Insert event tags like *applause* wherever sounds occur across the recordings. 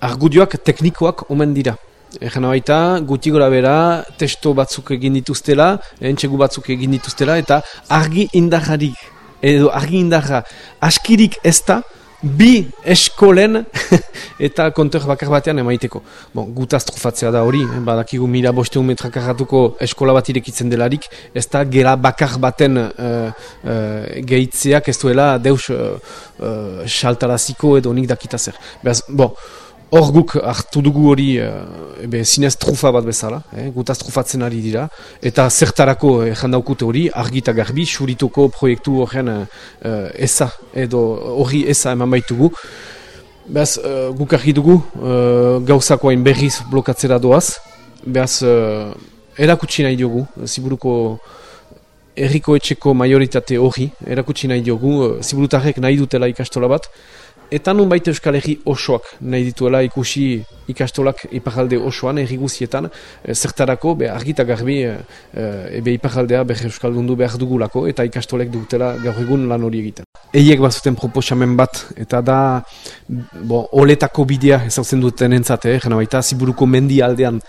argudioak teknikoak omen dira. Egen baita, guti gora bera, testo batzuk egin dituztela, entxegu batzuk egin dituztela, eta argi indajarik, edo argi indaja askirik ez da, bi eskolen *laughs* eta kontor bakar batean emaiteko. Bon, gutaz trufatzea da hori, eh? badakigu mila bosteun metrak eskola bat irekitzen delarik, ez da gera bakar baten uh, uh, gehitzeak ez duela deus uh, uh, saltaraziko edo nik dakita zer. Beaz, bon, Hor guk hartu dugu hori e, zinez trufa bat bezala, eh, gutaz trufatzen ari dira, eta zertarako e, jandaukute hori, argita garbi, surituko proiektu horren e, eza, edo hori eza eman baitugu. Beaz, e, guk argi dugu e, gauzakoain berriz blokatzera doaz, beaz, e, erakutsi nahi diogu, ziburuko erriko etxeko majoritate hori, erakutsi nahi diogu, ziburutarrek nahi dutela ikastola bat, Eta nun baita Euskal Herri osoak nahi dituela ikusi ikastolak iparalde osoan, erri guzietan, e, zertarako, be, argita garbi, e, ebe iparaldea behar Euskaldundu behar dugulako, eta ikastolek dutela gaur egun lan hori egiten. Eiek bazuten proposamen bat, eta da, bo, oletako bidea ezautzen duten entzate, eh, baita, ziburuko mendi aldean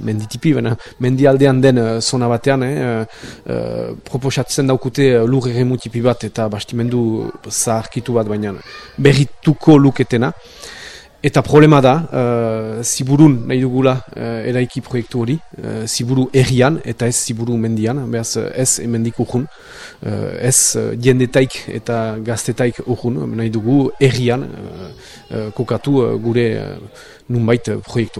menditipi, baina mendialdean den uh, zona batean, eh, uh, proposatzen daukute uh, lur erremutipi bat eta bastimendu zaharkitu bat baina berrituko luketena. Eta problema da, uh, ziburun nahi dugula uh, eraiki proiektu hori, uh, ziburu errian eta ez ziburu mendian, behaz ez emendik urhun, uh, ez diendetaik eta gaztetaik urhun, nahi dugu errian uh, kokatu uh, gure uh, nunbait proiektua.